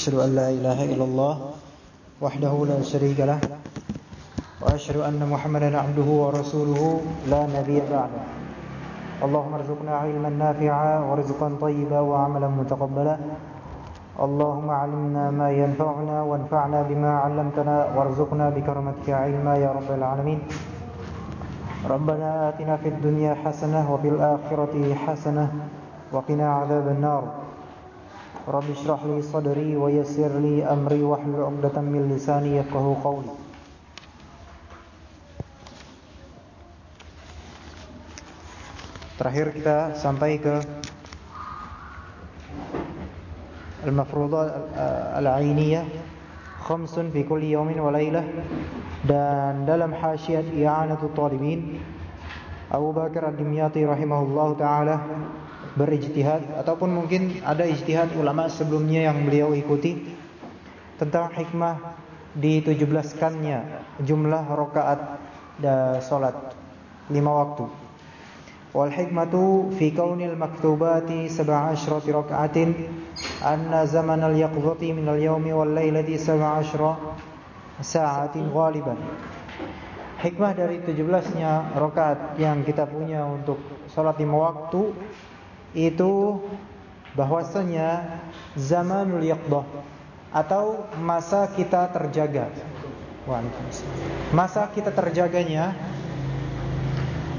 أشهد أن لا إله إلا الله وحده لا شريك له وأشهد أن محمدا عبده ورسوله لا نبي بعده. اللهم ارزقنا علما نافعا ورزقا طيبا وعملا متقبلا. اللهم علمنا ما ينفعنا وانفعنا بما علمتنا وارزقنا بكرمتك علما يا رب العالمين. ربنا آتنا في الدنيا حسنة وفي الآخرة حسنة وقنا عذاب النار. رب اشرح لي صدري ويسر لي أمري واحلل عقدة من لساني يفقه قولي Terakhir kita sampai ke Al-Mafruḍah Al-Ainiyah Khamsun fi kulli yawmin wa laylah Dan dalam hasyiat I'anatul Talibin Abu Bakar Ad-Dimyati rahimahullah ta'ala berijtihad ataupun mungkin ada ijtihad ulama sebelumnya yang beliau ikuti tentang hikmah ditujuhbelaskannya jumlah rakaat salat lima waktu. Wal hikmatu fi kaunil maktubati 17 raka'atin anna zaman al-yaqdhati min al-yawmi wal lailati 17 sa'atin ghaliban. Hikmah dari 17-nya rakaat yang kita punya untuk salat lima waktu itu bahwasanya zamanul yaqdah atau masa kita terjaga. Masa kita terjaganya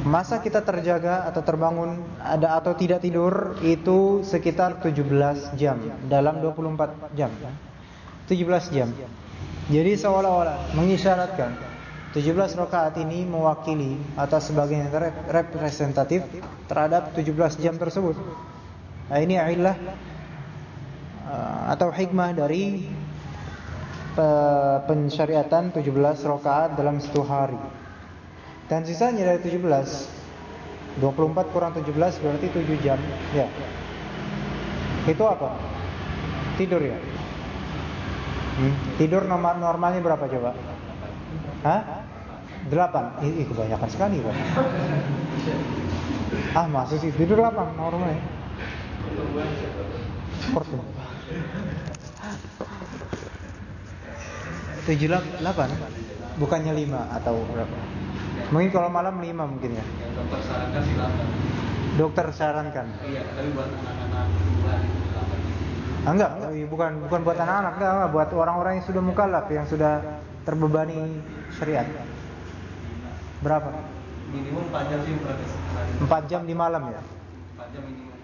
Masa kita terjaga atau terbangun ada atau tidak tidur itu sekitar 17 jam dalam 24 jam. 17 jam. Jadi seolah-olah mengisyaratkan 17 rakaat ini mewakili atau sebagai representatif terhadap 17 jam tersebut. Nah, ini adalah atau hikmah dari pensyariatan 17 rakaat dalam satu hari. Dan sisanya dari 17 24 kurang 17 berarti 7 jam Ya Itu apa? Tidur ya? Hmm? Tidur normal, normalnya berapa coba? Hah? 8 Ih, kebanyakan sekali kan? Ah masih sih tidur 8 normalnya Pertumbuhan 7 8 Bukannya 5 atau berapa? Mungkin kalau malam 5 mungkin ya. Dokter sarankan silakan. Dokter sarankan. Iya, tapi buat anak-anak Ah, enggak, bukan bukan buat anak-anak, enggak, enggak, buat orang-orang yang sudah mukallaf yang sudah terbebani syariat. Berapa? Minimum 4 jam sih berarti. 4 jam di malam ya. 4 jam minimum.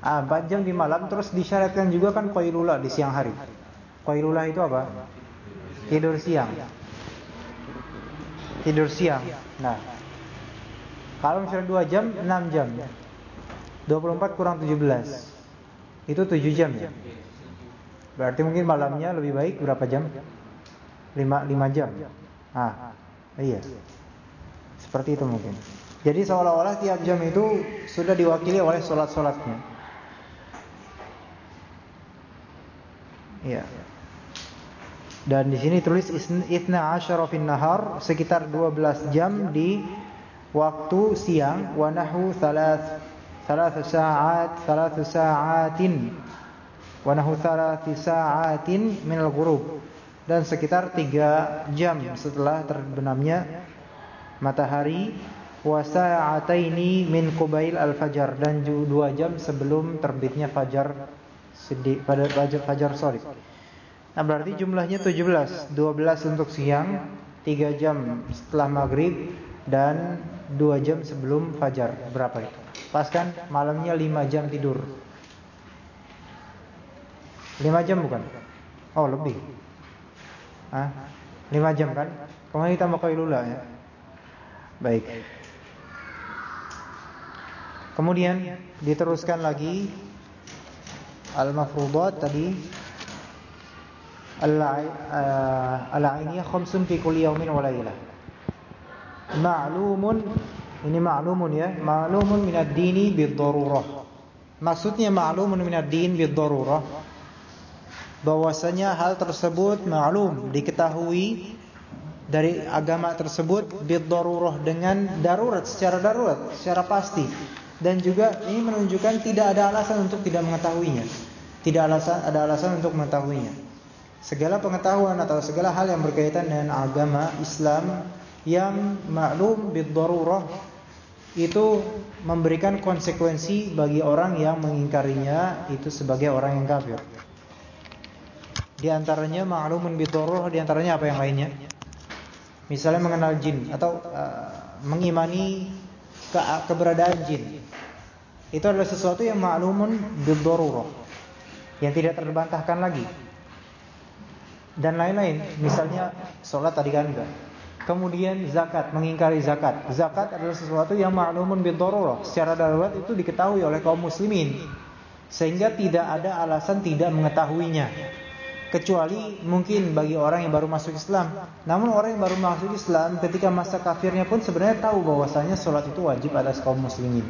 Ah, 4 jam di malam terus disyaratkan juga kan qailula di siang hari. Qailula itu apa? Tidur siang. Tidur siang. Nah. Kalau misalnya 2 jam, 6 jam. 24 kurang 17. Itu 7 jam ya. Berarti mungkin malamnya lebih baik berapa jam? 5 5 jam. Ah. Iya. Seperti itu mungkin. Jadi seolah-olah tiap jam itu sudah diwakili oleh sholat-sholatnya. Iya. Dan di sini tulis itna asyara fin nahar sekitar 12 jam di waktu siang wa nahu thalath thalath sa'at thalath sa'atin wa nahu thalath sa'atin min al-ghurub dan sekitar 3 jam setelah terbenamnya matahari wa sa'ataini min qubail al-fajar dan 2 jam sebelum terbitnya fajar pada fajar fajar sore. Nah berarti jumlahnya 17 12 untuk siang 3 jam setelah maghrib Dan 2 jam sebelum fajar Berapa itu? Pas kan malamnya 5 jam tidur 5 jam bukan? Oh lebih Hah? 5 jam kan? Kemudian kita mau kailula ya Baik Kemudian diteruskan lagi Al-Mafrudat tadi Al-ainiyah khamsun fi kulli yawmin wa laylah. Ma'lumun ini ma'lumun ya, ma'lumun min ad-dini bid-darurah. Maksudnya ma'lumun min ad-din bid-darurah bahwasanya hal tersebut ma'lum diketahui dari agama tersebut bid-darurah dengan darurat secara darurat, secara pasti. Dan juga ini menunjukkan tidak ada alasan untuk tidak mengetahuinya. Tidak alasan ada alasan untuk mengetahuinya. segala pengetahuan atau segala hal yang berkaitan dengan agama Islam yang maklum bid-darurah itu memberikan konsekuensi bagi orang yang mengingkarinya itu sebagai orang yang kafir. Di antaranya ma'lumun bid-darurah, di antaranya apa yang lainnya? Misalnya mengenal jin atau uh, mengimani ke keberadaan jin. Itu adalah sesuatu yang ma'lumun bid-darurah. Yang tidak terbantahkan lagi dan lain-lain. Misalnya sholat tadi kan enggak. Kemudian zakat, mengingkari zakat. Zakat adalah sesuatu yang ma'lumun bidharurah. Secara darurat itu diketahui oleh kaum muslimin. Sehingga tidak ada alasan tidak mengetahuinya. Kecuali mungkin bagi orang yang baru masuk Islam. Namun orang yang baru masuk Islam ketika masa kafirnya pun sebenarnya tahu bahwasanya sholat itu wajib atas kaum muslimin.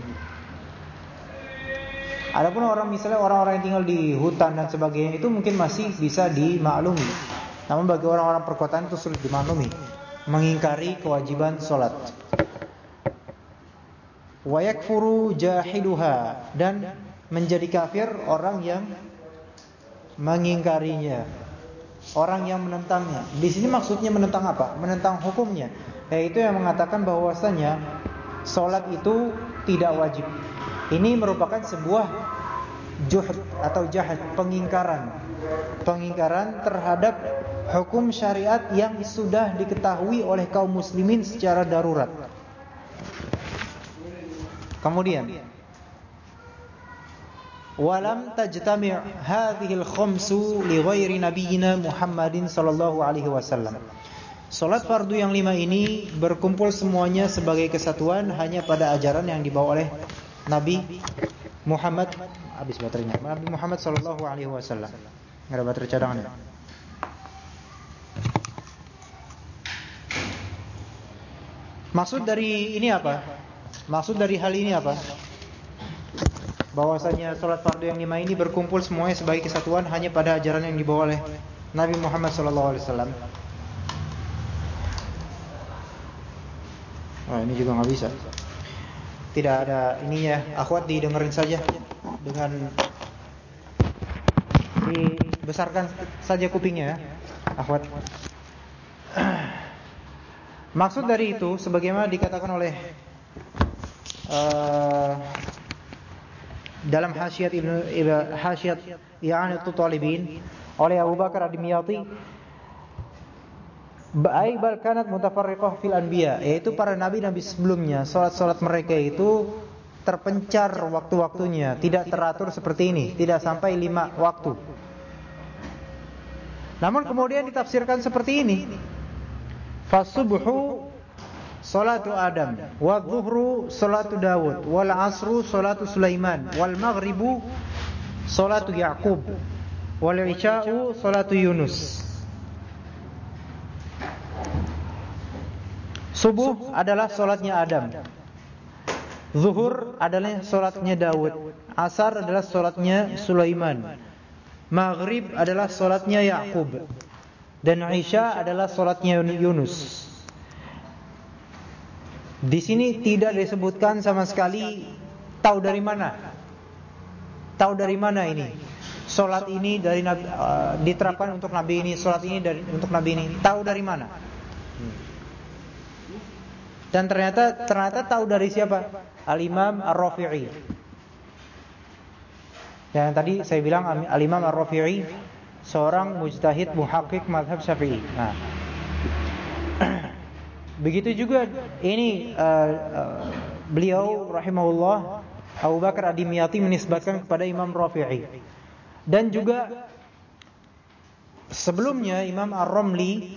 Adapun orang misalnya orang-orang yang tinggal di hutan dan sebagainya itu mungkin masih bisa dimaklumi. Namun bagi orang-orang perkotaan itu sulit dimaklumi. Mengingkari kewajiban sholat. Wayakfuru jahiduha dan menjadi kafir orang yang mengingkarinya. Orang yang menentangnya. Di sini maksudnya menentang apa? Menentang hukumnya. Yaitu yang mengatakan bahwasanya sholat itu tidak wajib. Ini merupakan sebuah juhd atau jahat, pengingkaran. Pengingkaran terhadap hukum syariat yang sudah diketahui oleh kaum muslimin secara darurat. Kemudian walam tajtami' al-khamsu li ghairi nabiyyina Muhammadin sallallahu alaihi wasallam. Salat fardu yang lima ini berkumpul semuanya sebagai kesatuan hanya pada ajaran yang dibawa oleh Nabi Muhammad habis baterainya. Nabi Muhammad sallallahu alaihi wasallam. Enggak ada baterai cadangan ya? Maksud dari ini apa? Maksud dari hal ini apa? Bahwasanya salat fardu yang lima ini berkumpul semuanya sebagai kesatuan hanya pada ajaran yang dibawa oleh Nabi Muhammad wasallam. Oh, ini juga nggak bisa tidak ada ininya akhwat didengerin saja dengan dibesarkan saja kupingnya ya akhwat maksud dari itu sebagaimana dikatakan oleh uh, dalam hasiat Ibnu hasiat I'anatul Talibin oleh Abu Bakar Ad-Dimyati Baik balkanat mutafarriqah fil anbiya yaitu para nabi-nabi sebelumnya salat-salat mereka itu terpencar waktu-waktunya tidak teratur seperti ini tidak sampai lima waktu. Namun kemudian ditafsirkan seperti ini. Fasubhu salatu adam wa dhuhru salatu Dawud wal asru salatu Sulaiman wal maghribu salatu Yaqub wal isya'u salatu Yunus Subuh adalah solatnya Adam. Zuhur adalah solatnya Daud. Asar adalah solatnya Sulaiman. Maghrib adalah solatnya Yakub. Dan Isya adalah solatnya Yunus. Di sini tidak disebutkan sama sekali tahu dari mana. Tahu dari mana ini? Solat ini dari Nabi, uh, diterapkan untuk Nabi ini, solat ini dari untuk Nabi ini. Tahu dari mana? Dan ternyata ternyata tahu dari siapa? Al-Imam Ar-Rafi'i. Yang tadi saya bilang Al-Imam Ar-Rafi'i seorang mujtahid muhakkik mazhab Syafi'i. Nah. Begitu juga ini uh, uh, beliau rahimahullah Abu Bakar Ad-Dimyati menisbatkan kepada Imam Rafi'i. Dan juga sebelumnya Imam Ar-Ramli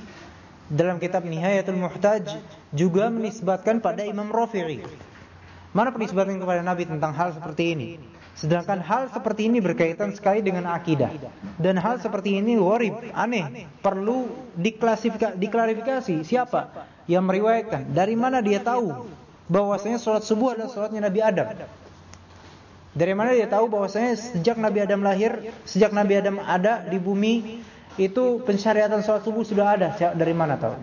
dalam kitab Nihayatul Muhtaj juga menisbatkan pada Imam Rafi'i. Mana penisbatan kepada Nabi tentang hal seperti ini? Sedangkan hal seperti ini berkaitan sekali dengan akidah. Dan hal seperti ini warib, aneh, perlu diklasifikasi, diklarifikasi siapa yang meriwayatkan, dari mana dia tahu bahwasanya sholat subuh adalah sholatnya Nabi Adam. Dari mana dia tahu bahwasanya sejak Nabi Adam lahir, sejak Nabi Adam ada di bumi, itu pensyariatan sholat subuh sudah ada dari mana tahu?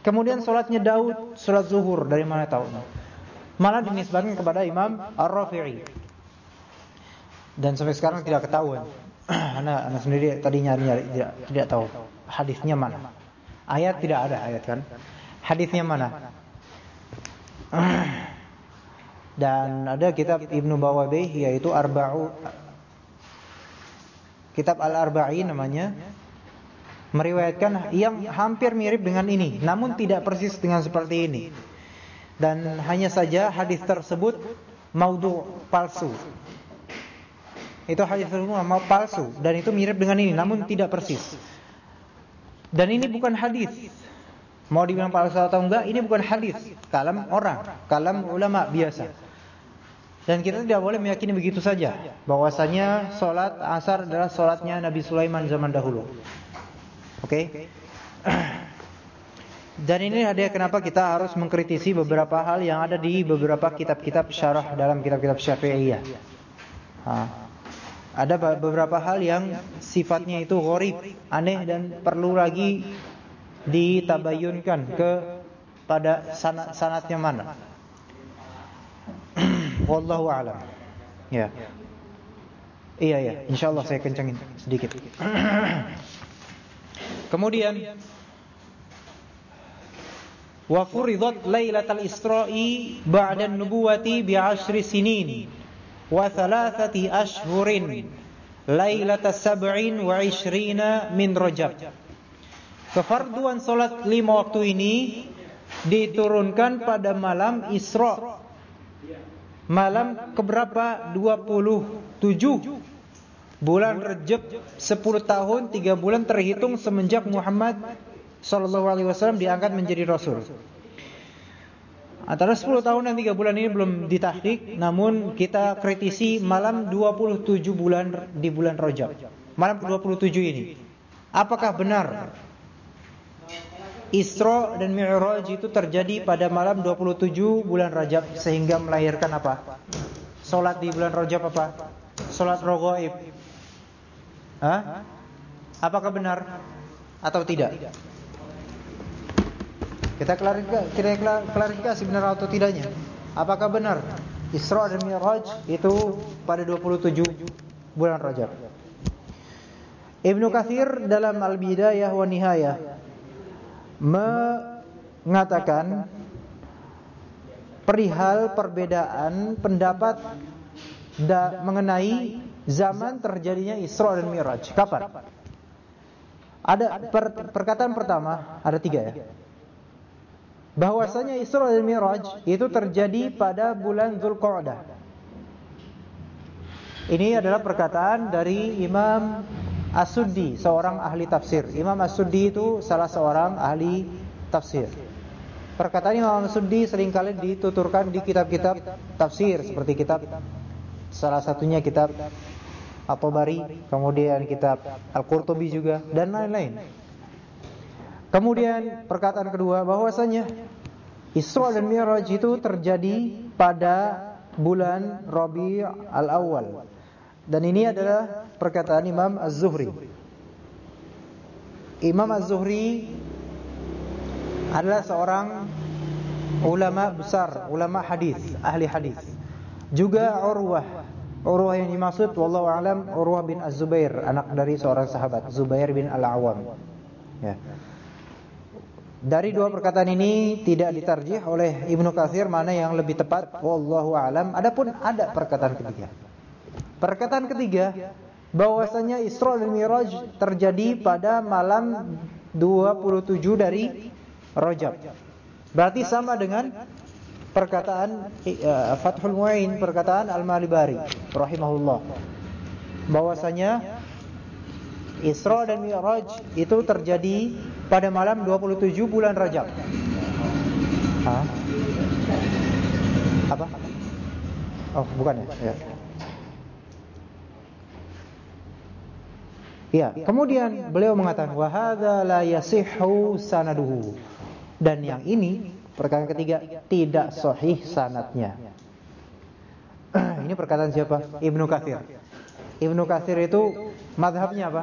Kemudian sholatnya Daud, sholat zuhur dari mana tahu? Malah dinisbatkan kepada Imam Ar-Rafi'i. Dan sampai sekarang tidak ketahuan Anak, anak sendiri tadi nyari-nyari tidak, tidak tahu hadisnya mana. Ayat tidak ada ayat kan? Hadisnya mana? Dan ada kitab Ibnu Bawabih yaitu Arba'u Kitab Al-Arba'in namanya meriwayatkan yang hampir mirip dengan ini namun tidak persis dengan seperti ini. Dan hanya saja hadis tersebut maudhu palsu. Itu hadis tersebut palsu dan itu mirip dengan ini namun tidak persis. Dan ini bukan hadis. Mau dibilang palsu atau enggak, ini bukan hadis, kalam orang, kalam ulama biasa. Dan kita tidak boleh meyakini begitu saja bahwasanya salat asar adalah salatnya Nabi Sulaiman zaman dahulu. Oke? Dan ini ada kenapa kita harus mengkritisi beberapa hal yang ada di beberapa kitab-kitab syarah dalam kitab-kitab Syafi'iyah. Ada beberapa hal yang sifatnya itu gharib, aneh dan perlu lagi ditabayunkan ke pada sanat sanatnya mana. Wallahu a'lam. Ya. Iya ya, insyaallah saya kencangin sedikit. Kemudian wa furidat lailatul isra'i ba'da an-nubuwati bi 'ashri sinin wa thalathati ashhurin lailatul sab'in wa 'ishrina min rajab. Kefarduan salat lima waktu ini diturunkan pada malam Isra. Malam keberapa? 27 bulan Rejab 10 tahun 3 bulan terhitung semenjak Muhammad sallallahu alaihi wasallam diangkat menjadi rasul. Antara 10 tahun dan 3 bulan ini belum ditahqiq, namun kita kritisi malam 27 bulan di bulan Rajab. Malam 27 ini. Apakah benar Isra dan Mi'raj itu terjadi pada malam 27 bulan Rajab sehingga melahirkan apa? Salat di bulan Rajab apa? Salat raghaib. Hah? Apakah benar atau tidak? Kita klarifikasi, kita klarifikasi benar atau tidaknya. Apakah benar Isra dan Mi'raj itu pada 27 bulan Rajab? Ibnu Katsir dalam Al-Bidayah wa Nihayah mengatakan perihal perbedaan pendapat da, mengenai zaman terjadinya Isra dan Mi'raj. Kapan? Ada per, perkataan pertama, ada tiga ya. Bahwasanya Isra dan Mi'raj itu terjadi pada bulan Zulqa'dah. Ini adalah perkataan dari Imam As-Suddi, seorang ahli tafsir. Imam As-Suddi itu salah seorang ahli tafsir. Perkataan Imam As-Suddi sering kali dituturkan di kitab-kitab tafsir seperti kitab salah satunya kitab At-Tabari, kemudian kitab Al-Qurtubi juga dan lain-lain. Kemudian perkataan kedua bahwasanya Isra dan Mi'raj itu terjadi pada bulan Rabi' al-Awwal. Dan ini adalah perkataan Imam Az-Zuhri. Imam Az-Zuhri adalah seorang ulama besar, ulama hadis, ahli hadis. Juga Urwah. Urwah yang dimaksud wallahu alam Urwah bin Az-Zubair, anak dari seorang sahabat, Zubair bin Al-Awwam. Ya. Dari dua perkataan ini tidak ditarjih oleh Ibnu Katsir mana yang lebih tepat wallahu alam. Adapun ada perkataan ketiga. Perkataan ketiga bahwasanya Isra dan Miraj terjadi pada malam 27 dari Rajab. Berarti sama dengan perkataan uh, Fathul Muin, perkataan Al-Malibari rahimahullah. Bahwasanya Isra dan Mi'raj itu terjadi pada malam 27 bulan Rajab. Hah? Apa? Oh, bukan ya. ya. Ya, kemudian beliau mengatakan wa hadza la yasihhu sanaduhu. Dan yang ini perkara ketiga tidak sahih sanatnya. ini perkataan siapa? Ibnu Katsir. Ibnu Katsir itu madhabnya apa?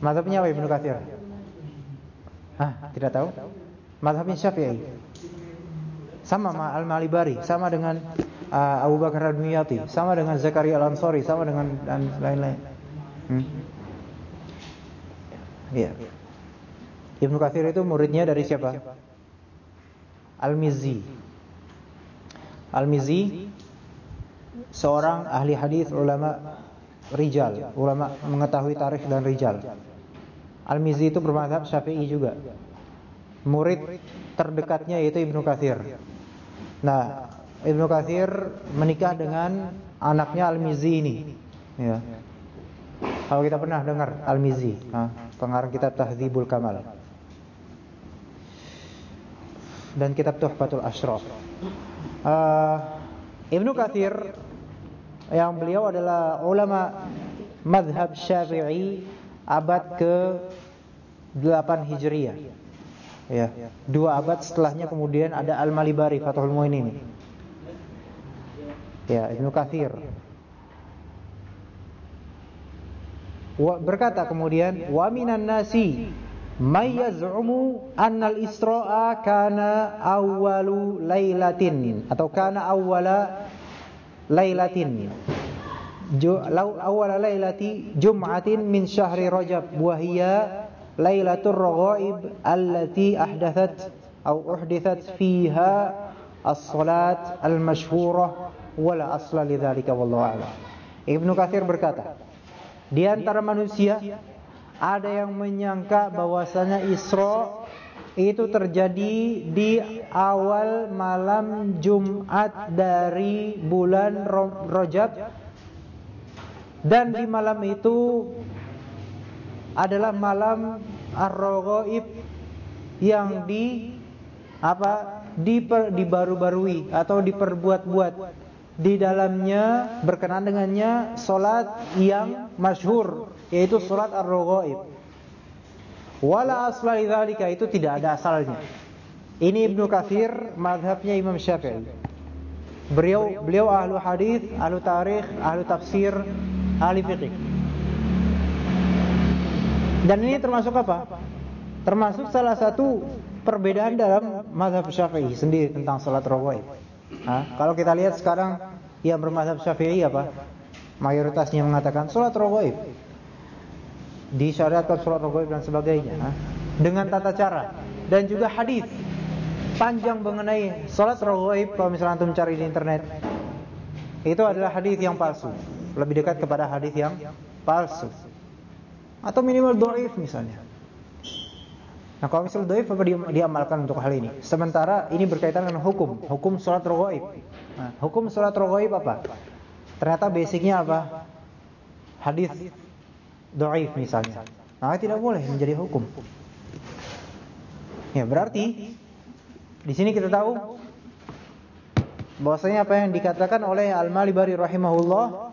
Madhabnya apa Ibnu Katsir? Ah, tidak tahu. Madhabnya Syafi'i. Sama sama Al-Malibari, sama dengan uh, Abu Bakar Al-Miyati, sama dengan Zakaria Al-Ansari, sama dengan dan lain-lain. Hmm? Iya. Ibnu Katsir itu muridnya dari siapa? Al-Mizzi. Al-Mizzi seorang ahli hadis ulama rijal, ulama mengetahui tarikh dan rijal. Al-Mizzi itu bermadhab Syafi'i juga. Murid terdekatnya yaitu Ibnu Katsir. Nah, Ibnu Katsir menikah dengan anaknya Al-Mizzi ini. Ya. Kalau kita pernah dengar Al-Mizzi, pengarang kitab Tahdzibul Kamal. Dan kitab Tuhfatul Ashraf. Uh, Ibnu Katsir yang beliau adalah ulama madhab Syafi'i abad ke 8 Hijriah. Ya, dua abad setelahnya kemudian ada Al-Malibari Fathul Muin ini. Ya, Ibnu Katsir. Berkata kemudian wa minan nasi may yaz'umu al-Isra'a kana awwalu lailatin atau kana awwala lailatin law awwala lailati jum'atin min syahri rajab wa hiya lailatul raghaib allati ahdathat aw uhdithat fiha as-salat al-mashhurah wala asla lidzalika wallahu a'lam. Ibnu Katsir berkata di antara manusia ada yang menyangka bahwasanya Isra itu terjadi di awal malam Jumat dari bulan Rajab dan di malam itu adalah malam Ar-Raghaib yang di apa diper, dibaru-barui atau diperbuat-buat di dalamnya berkenan dengannya solat yang masyhur yaitu solat Ar-Raghaib. Wala asla lidzalika itu tidak ada asalnya. Ini Ibnu Katsir mazhabnya Imam Syafi'i. Beliau beliau ahlu hadis, ahlu tarikh, ahlu tafsir, ahli fiqih. Dan ini termasuk apa? Termasuk salah satu perbedaan dalam mazhab Syafi'i sendiri tentang salat rawatib. Nah, kalau kita lihat sekarang yang bermazhab Syafi'i apa? Mayoritasnya mengatakan salat rawatib. Disyariatkan salat rawatib dan sebagainya. Dengan tata cara dan juga hadis panjang mengenai salat rawatib kalau misalnya antum cari di internet. Itu adalah hadis yang palsu lebih dekat kepada hadis yang palsu atau minimal doif misalnya. Nah kalau misal doif apa diamalkan untuk hal ini? Sementara ini berkaitan dengan hukum, hukum sholat rogaib. Nah, hukum sholat rogaib apa? Ternyata basicnya apa? Hadis doif misalnya. Nah tidak boleh menjadi hukum. Ya berarti di sini kita tahu bahwasanya apa yang dikatakan oleh Al-Malibari rahimahullah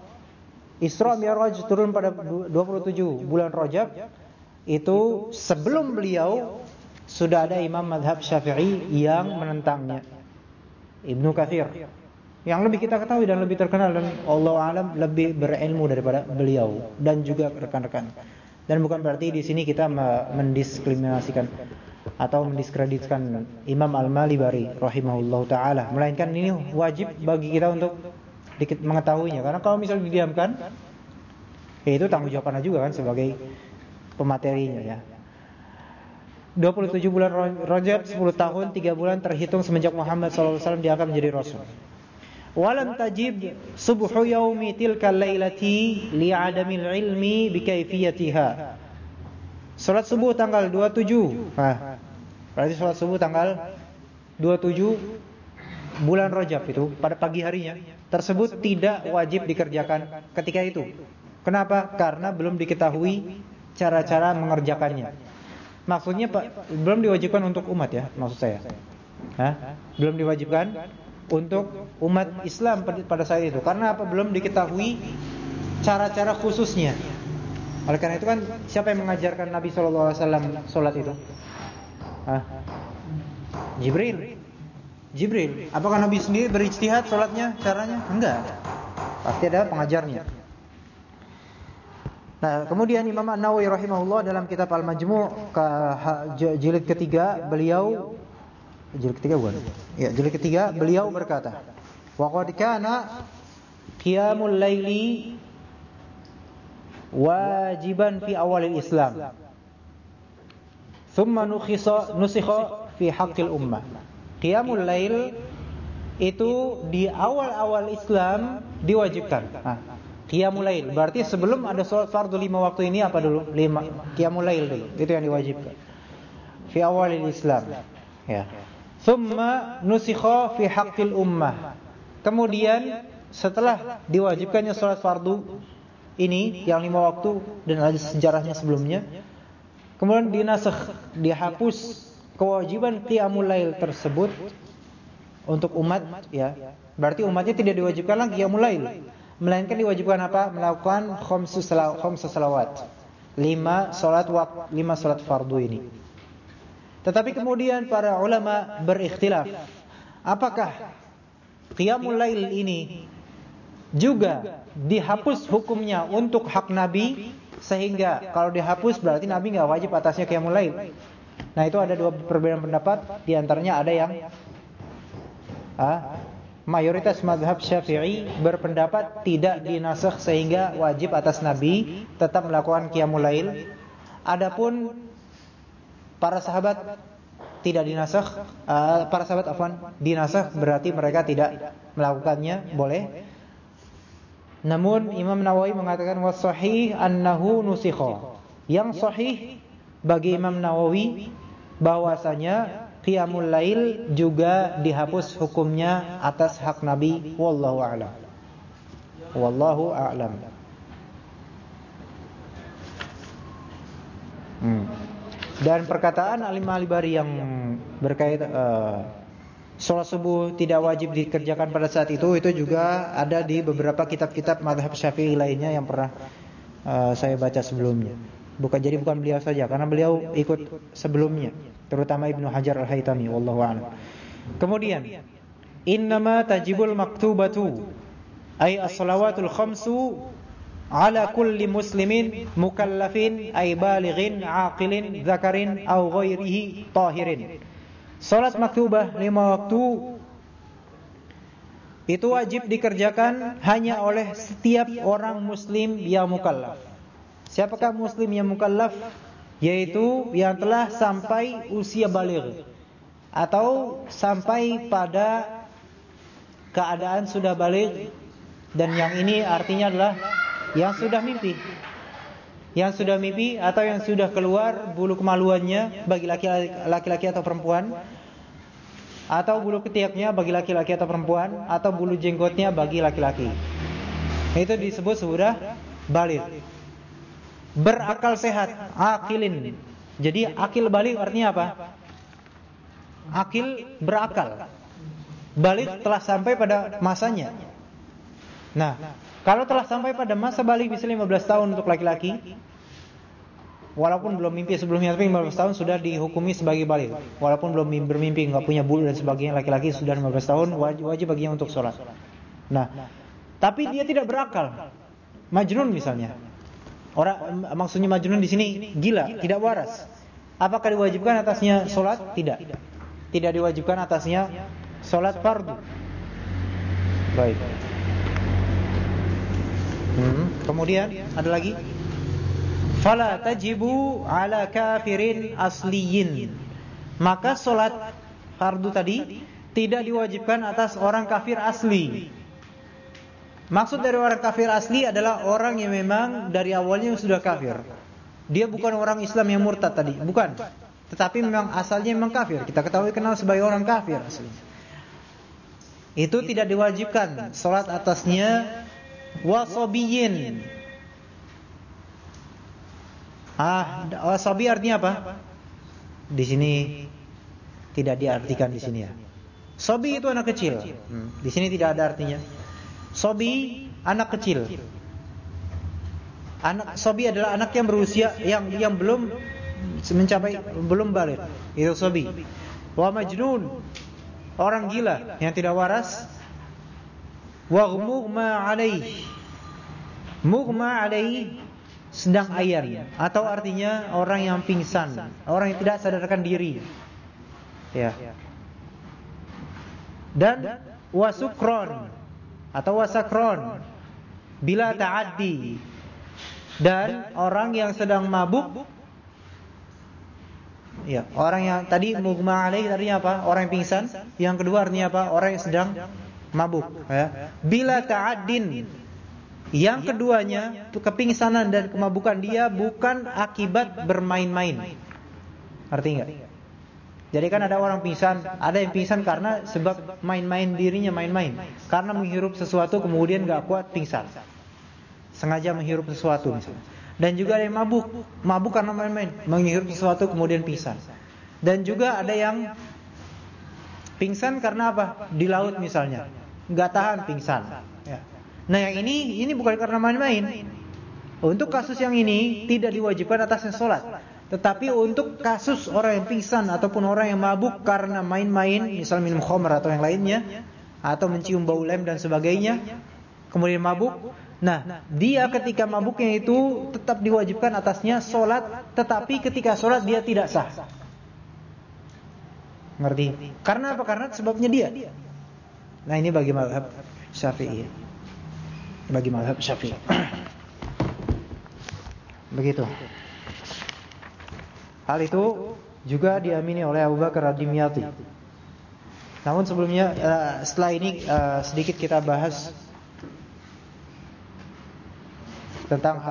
Isra Mi'raj turun pada 27 bulan Rajab itu sebelum beliau sudah ada imam madhab syafi'i yang menentangnya. Ibnu Kathir yang lebih kita ketahui dan lebih terkenal dan Allah alam lebih berilmu daripada beliau dan juga rekan-rekan. Dan bukan berarti di sini kita mendiskriminasikan atau mendiskreditkan Imam Al-Malibari rahimahullahu taala. Melainkan ini wajib bagi kita untuk mengetahuinya. Karena kalau misalnya didiamkan, ya itu tanggung jawab anda juga kan sebagai pematerinya ya. 27 bulan Rajab 10 tahun 3 bulan terhitung semenjak Muhammad SAW diangkat menjadi Rasul. Walam tajib subuhu yaumi tilka lailati li'adamil ilmi bikaifiyatiha. Salat subuh tanggal 27. Nah, berarti salat subuh tanggal 27 bulan Rajab itu pada pagi harinya tersebut tidak wajib dikerjakan ketika itu. Kenapa? Karena belum diketahui cara-cara mengerjakannya. Maksudnya Pak, belum diwajibkan untuk umat ya, maksud saya. Hah? Belum diwajibkan untuk umat Islam pada saat itu. Karena apa? Belum diketahui cara-cara khususnya. Oleh karena itu kan siapa yang mengajarkan Nabi SAW sholat itu? Hah? Jibril. Jibril. Apakah Nabi sendiri berijtihad salatnya caranya? Enggak. Pasti ada pengajarnya. Nah, kemudian Imam An-Nawawi rahimahullah dalam kitab Al-Majmu' jilid ketiga beliau jilid ketiga bukan? Ya, jilid ketiga beliau berkata, "Wa qad kana qiyamul laili wajiban fi awal Islam. Thumma nukhisa nusikha fi haqqil ummah. Qiyamul lail itu di awal-awal Islam diwajibkan. Nah, Qiyamul lail berarti sebelum ada sholat fardu lima waktu ini apa dulu? Lima Qiyamul lail dulu. Itu yang diwajibkan. Fi awal Islam. Ya. Thumma nusikha fi haqqil ummah. Kemudian setelah diwajibkannya sholat fardu ini yang lima waktu dan ada sejarahnya sebelumnya, kemudian dinasakh, dihapus kewajiban qiyamul lail tersebut untuk umat ya. Berarti umatnya tidak diwajibkan lagi qiyamul lail, melainkan diwajibkan apa? Melakukan khamsus salawat. Lima salat waktu, lima salat fardu ini. Tetapi kemudian para ulama berikhtilaf. Apakah qiyamul lail ini juga dihapus hukumnya untuk hak Nabi sehingga kalau dihapus berarti Nabi nggak wajib atasnya qiyamul lail. Nah, itu ada dua perbedaan pendapat, di antaranya ada yang ah, mayoritas madhab Syafi'i berpendapat tidak dinasakh sehingga wajib atas Nabi tetap melakukan qiyamul lail. Adapun para sahabat tidak dinasakh, uh, para sahabat afwan dinasakh berarti mereka tidak melakukannya, boleh. Namun Imam Nawawi mengatakan was sahih annahu nusikha. Yang sahih bagi Imam Nawawi bahwasanya qiyamul lail juga dihapus hukumnya atas hak Nabi wallahu a'lam. Wallahu a'lam. Hmm. Dan perkataan Alim Alibari yang berkait uh, sholat subuh tidak wajib dikerjakan pada saat itu itu juga ada di beberapa kitab-kitab madhab syafi'i lainnya yang pernah uh, saya baca sebelumnya. Bukan jadi bukan beliau saja karena beliau ikut sebelumnya, terutama Ibnu Hajar Al-Haytami wallahu a'lam. Kemudian innama tajibul maktubatu ay as-salawatul khamsu ala kulli muslimin mukallafin ay balighin aqilin zakarin aw ghairihi tahirin. Salat maktubah lima waktu itu wajib dikerjakan hanya oleh setiap orang muslim yang mukallaf. Siapakah muslim yang mukallaf? Yaitu yang telah sampai usia baligh atau sampai pada keadaan sudah balik dan yang ini artinya adalah yang sudah mimpi. Yang sudah mimpi atau yang sudah keluar bulu kemaluannya bagi laki-laki atau perempuan atau bulu ketiaknya bagi laki-laki atau perempuan atau bulu jenggotnya bagi laki-laki. Itu disebut sudah balik. Berakal sehat, akilin. Jadi akil balik artinya apa? Akil berakal. Balik telah sampai pada masanya. Nah, kalau telah sampai pada masa balik bisa 15 tahun untuk laki-laki, walaupun belum mimpi sebelumnya tapi 15 tahun sudah dihukumi sebagai balik. Walaupun belum bermimpi, nggak punya bulu dan sebagainya, laki-laki sudah 15 tahun wajib, wajib baginya untuk sholat. Nah, tapi dia tidak berakal. Majnun misalnya. Orang maksudnya majnun di sini gila, tidak waras. Apakah diwajibkan atasnya sholat? Tidak. Tidak diwajibkan atasnya sholat fardu. Baik. Hmm. Kemudian ada lagi. Fala tajibu ala kafirin asliyin. Maka solat fardu tadi tidak diwajibkan atas orang kafir asli. Maksud dari orang kafir asli adalah orang yang memang dari awalnya sudah kafir. Dia bukan orang Islam yang murtad tadi, bukan. Tetapi memang asalnya memang kafir. Kita ketahui kenal sebagai orang kafir asli. Itu tidak diwajibkan salat atasnya wasabiyin. Ah, wasabi artinya apa? Di sini tidak diartikan di sini ya. Sobi itu anak kecil. Hmm. Di sini tidak ada artinya. Sobi anak kecil. Anak sobi adalah anak yang berusia yang yang belum mencapai belum balik. Itu sobi. Wa majnun orang gila yang tidak waras Waghmughma alaih. Mughma alaih sedang ayan atau artinya orang yang pingsan, orang yang tidak sadarkan diri. Ya. Dan wasukron atau wasakron bila ta'addi Dan orang yang sedang mabuk Ya, orang yang tadi mugma alaih artinya apa? Orang yang pingsan. Yang kedua artinya apa? Orang yang sedang mabuk, ya. Bila ta'addin yang keduanya kepingsanan dan kemabukan dia bukan akibat bermain-main. Artinya Jadi kan ada orang pingsan, ada yang pingsan karena sebab main-main dirinya main-main. Karena menghirup sesuatu kemudian gak kuat pingsan. Sengaja menghirup sesuatu misalnya. Dan juga ada yang mabuk, mabuk karena main-main, menghirup sesuatu kemudian pingsan. Dan juga ada yang pingsan karena apa? Di laut misalnya, nggak tahan pingsan. Ya. Nah yang ini ini bukan karena main-main. Untuk kasus yang ini tidak diwajibkan atasnya sholat. Tetapi untuk kasus orang yang pingsan ataupun orang yang mabuk karena main-main, misal minum khamr atau yang lainnya, atau mencium bau lem dan sebagainya, kemudian mabuk, Nah, dia ketika mabuknya itu tetap diwajibkan atasnya sholat, tetapi ketika sholat dia tidak sah. Ngerti? Karena apa? Karena sebabnya dia. Nah ini bagi madhab syafi'i. Bagi madhab syafi'i. Begitu. Hal itu juga diamini oleh Abu Bakar Ad-Dimyati. Namun sebelumnya, uh, setelah ini uh, sedikit kita bahas tentang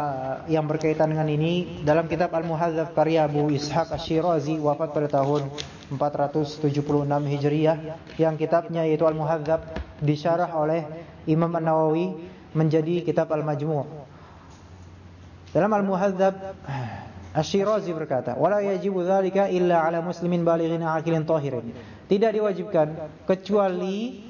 yang berkaitan dengan ini dalam kitab Al-Muhadzab karya Abu Ishaq Asy-Syirazi wafat pada tahun 476 Hijriah yang kitabnya yaitu Al-Muhadzab disyarah oleh Imam An-Nawawi menjadi kitab Al-Majmu'. Dalam Al-Muhadzab Asy-Syirazi berkata, "Wala yajibu dzalika illa 'ala muslimin balighin 'aqilin tahirin." Tidak diwajibkan kecuali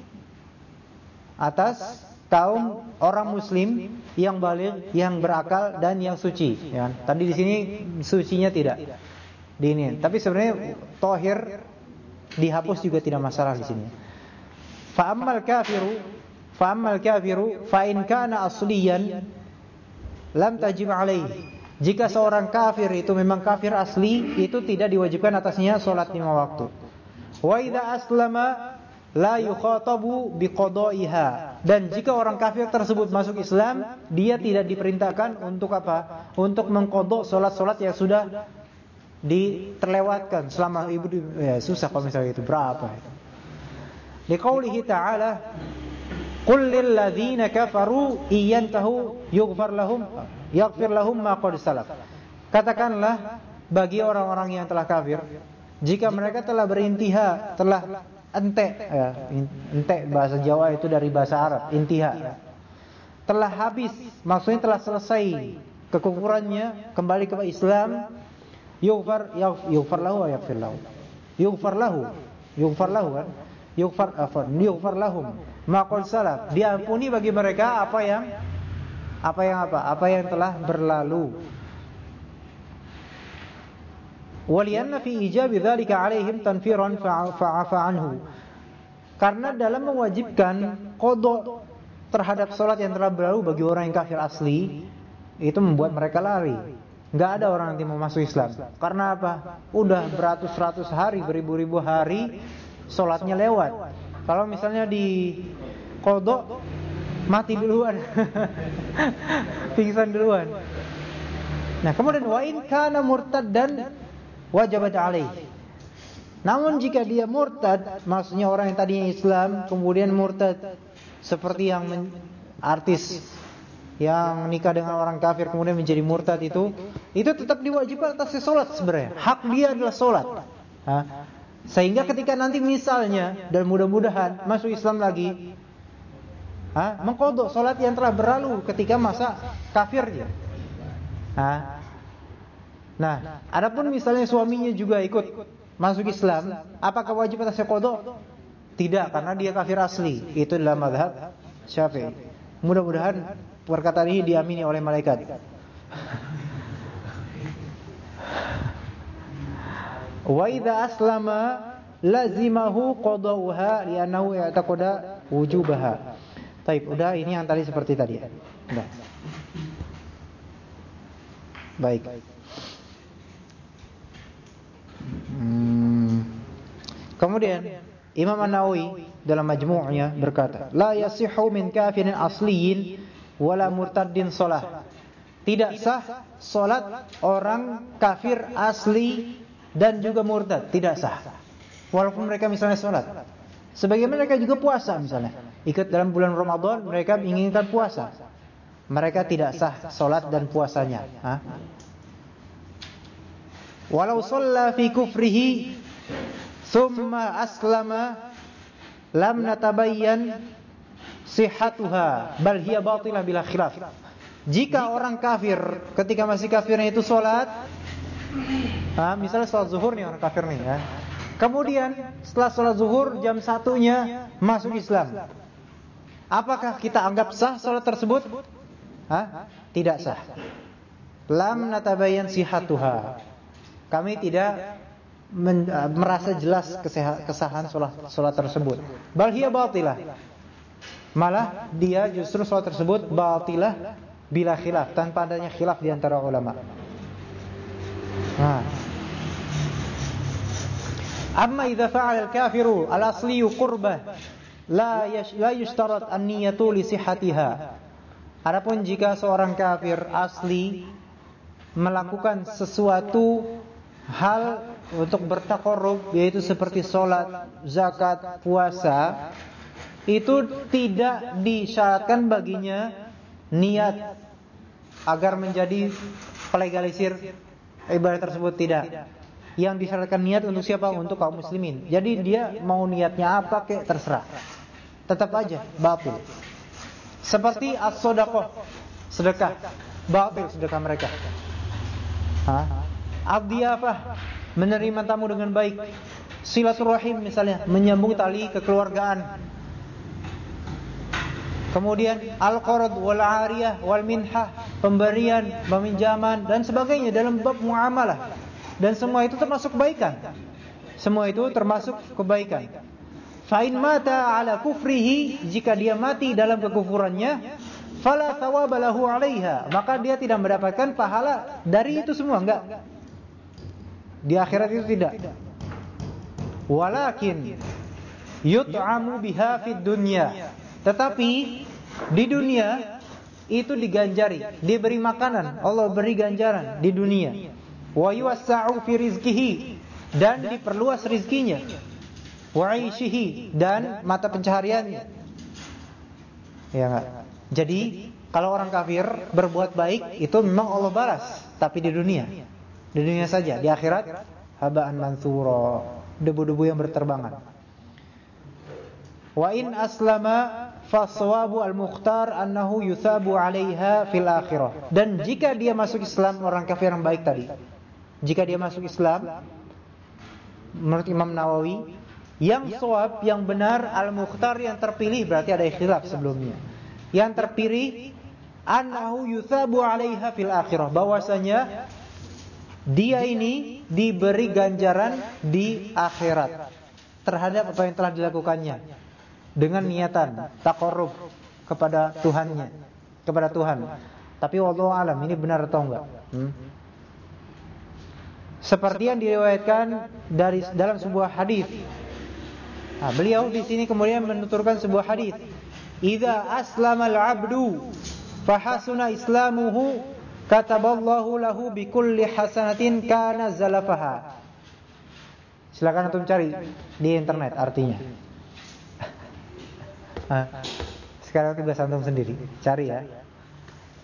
atas kaum orang muslim yang balik, yang berakal dan yang suci. Ya. Tadi di sini sucinya tidak. Di ini. Tapi sebenarnya tohir dihapus juga tidak masalah di sini. Fa'ammal kafiru fa'ammal kafiru fa in kana asliyan lam tajib alaihi. Jika seorang kafir itu memang kafir asli, itu tidak diwajibkan atasnya sholat lima waktu. Wa idza aslama la yukhatabu biqada'iha. Dan jika orang kafir tersebut masuk Islam, dia tidak diperintahkan untuk apa? Untuk mengkodok solat-solat yang sudah diterlewatkan selama ibu ya susah kalau misalnya itu berapa. Liqaulihi ta'ala Qul lil ladzina kafaru iyantahu yughfar lahum yaghfir lahum ma qad. Katakanlah bagi orang-orang yang telah kafir, jika mereka telah berintiha, telah ente ya, ente bahasa Jawa itu dari bahasa Arab intiha telah habis maksudnya telah selesai kekufurannya kembali ke Islam yughfar yughfar lahu yaghfir lahu. Yughfar lahu yughfar lahu kan yughfar afan yughfar lahum maqal salaf diampuni bagi mereka apa yang apa yang apa apa yang telah berlalu Walianna fi ijabi dzalika alaihim tanfiran fa'afa anhu. Karena dalam mewajibkan kodok terhadap sholat yang telah berlalu bagi orang yang kafir asli itu membuat mereka lari. Enggak ada orang yang mau masuk Islam. Karena apa? Udah beratus-ratus hari, beribu-ribu hari sholatnya lewat. Kalau misalnya di kodok mati duluan, pingsan duluan. Nah kemudian wa in kana murtaddan wajibat alaih. Namun jika dia murtad, maksudnya orang yang tadinya Islam kemudian murtad seperti yang artis yang nikah dengan orang kafir kemudian menjadi murtad itu, itu tetap diwajibkan atas sholat sebenarnya. Hak dia adalah sholat. Ha? Sehingga ketika nanti misalnya dan mudah-mudahan masuk Islam lagi, ha? mengkodok sholat yang telah berlalu ketika masa kafirnya. Ha? Nah, adapun misalnya suaminya juga ikut masuk Islam, apakah wajib atasnya qada? Tidak, karena dia kafir asli. Itu adalah mazhab Syafi'i. Mudah-mudahan perkataan ini diamini oleh malaikat. Wa idza aslama lazimahu qada'uha li'annahu i'taqada wujubaha. Baik, udah ini yang tadi seperti tadi. Udah. Baik. Hmm. Kemudian Imam An-Nawawi dalam majmu'nya berkata, "La yasihu min kafirin asliyin wala murtaddin shalah." Tidak sah solat orang kafir asli dan juga murtad. Tidak sah. Walaupun mereka misalnya solat. Sebagian mereka juga puasa misalnya. Ikut dalam bulan Ramadan mereka menginginkan puasa. Mereka tidak sah solat dan puasanya. Ha? Walau shalla fi kufrihi thumma aslama lam natabayyan sihhatuha bal hiya batilah bila khilaf. Jika orang kafir ketika masih kafirnya itu salat ah misalnya salat zuhur nih orang kafir nih ya. Kemudian setelah salat zuhur jam satunya masuk Islam. Apakah kita anggap sah salat tersebut? Hah? Tidak sah. Lam natabayyan sihhatuha. Kami tidak men, uh, merasa jelas kesahan sholat, sholat tersebut. Bal hiya batilah. Malah dia justru sholat tersebut batilah bila khilaf tanpa adanya khilaf di antara ulama. Amma idza fa'ala al-kafiru al-asli qurbah la yash, la yushtarat an-niyatu li sihhatiha. Adapun jika seorang kafir asli melakukan sesuatu hal untuk bertakarub yaitu seperti sholat, zakat, puasa itu tidak disyaratkan baginya niat agar menjadi pelegalisir ibadah tersebut tidak. Yang disyaratkan niat untuk siapa? Untuk kaum muslimin. Jadi dia mau niatnya apa kek terserah. Tetap aja batil. Seperti as-sadaqah, sedekah. Batil sedekah mereka. Hah? Abdiafah menerima tamu dengan baik. Silaturahim misalnya menyambung tali kekeluargaan. Kemudian al-qard wal 'ariyah wal minhah, pemberian, peminjaman dan sebagainya dalam bab muamalah. Dan semua itu termasuk kebaikan. Semua itu termasuk kebaikan. Fa'in mata ala kufrihi jika dia mati dalam kekufurannya fala thawaba lahu 'alaiha maka dia tidak mendapatkan pahala dari itu semua enggak di akhirat itu tidak. Walakin yut'amu biha fid dunya. Tetapi di dunia itu diganjari, diberi makanan, Allah beri ganjaran di dunia. Wa yuwassa'u fi rizqihi dan diperluas rizkinya. Wa 'aishihi dan mata pencahariannya. Ya enggak? Jadi kalau orang kafir berbuat baik itu memang Allah balas, tapi di dunia. Di dunia saja, di akhirat haba'an mansura, debu-debu yang berterbangan. Wa in aslama faswabu al-mukhtar annahu yuthabu 'alaiha fil akhirah. Dan jika dia masuk Islam orang kafir yang baik tadi. Jika dia masuk Islam menurut Imam Nawawi yang sawab yang benar al-mukhtar yang terpilih berarti ada ikhtilaf sebelumnya. Yang terpilih annahu yuthabu 'alaiha fil akhirah bahwasanya dia ini diberi ganjaran di akhirat terhadap apa yang telah dilakukannya dengan niatan takarrub kepada Tuhannya, kepada Tuhan. Tapi wallahu alam ini benar atau enggak? Hmm? Seperti yang diriwayatkan dari dalam sebuah hadis. Nah, beliau di sini kemudian menuturkan sebuah hadis. Idza aslama al-'abdu fahasuna islamuhu Kataballahu lahu bikulli hasanatin kana zalafaha. Silakan antum cari di internet artinya. Sekarang tugas antum sendiri, cari ya.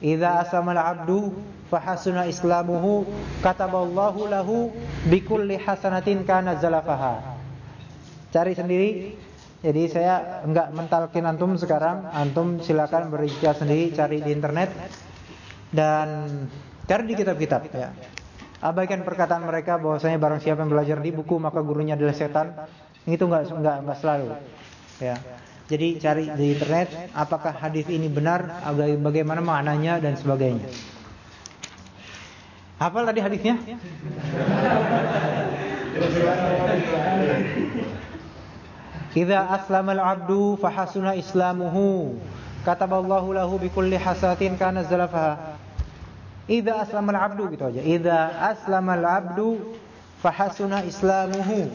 Idza asamal abdu fahasuna islamuhu kataballahu lahu bikulli hasanatin kana zalafaha. Cari sendiri. Jadi saya enggak mentalkin antum sekarang, antum silakan berikhtiar sendiri cari di internet dan cari di kitab-kitab ya. Abaikan perkataan mereka bahwasanya barang siapa yang belajar di buku maka gurunya adalah setan. Itu enggak enggak enggak selalu. Ya. Jadi cari di internet apakah hadis ini benar, bagaimana maknanya dan sebagainya. Hafal tadi hadisnya? Idza aslama al-'abdu fahasuna islamuhu kataballahu lahu bikulli hasatin kana zalafaha Idza aslama al-'abdu gitu aja. Idza aslama al-'abdu fahasuna islamuhu.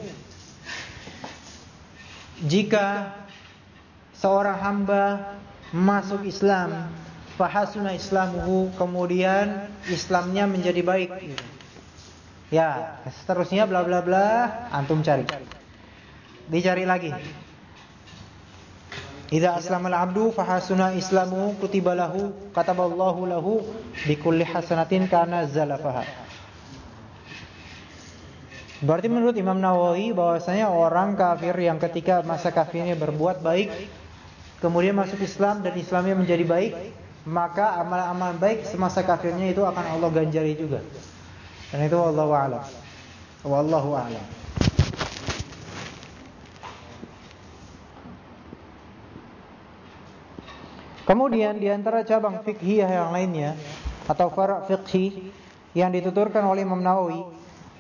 Jika seorang hamba masuk Islam fahasuna islamuhu kemudian Islamnya menjadi baik. Ya, seterusnya bla bla bla antum cari. Dicari lagi. Idza aslama al-'abdu fahasuna islamu kutiba lahu kataballahu lahu bikulli hasanatin kana zalafaha. Berarti menurut Imam Nawawi bahwasanya orang kafir yang ketika masa kafirnya berbuat baik kemudian masuk Islam dan Islamnya menjadi baik, maka amal-amal baik semasa kafirnya itu akan Allah ganjari juga. Dan itu wallahu a'lam. Wallahu a'lam. Kemudian di antara cabang fikih yang lainnya atau far' fikhi yang dituturkan oleh Imam Nawawi,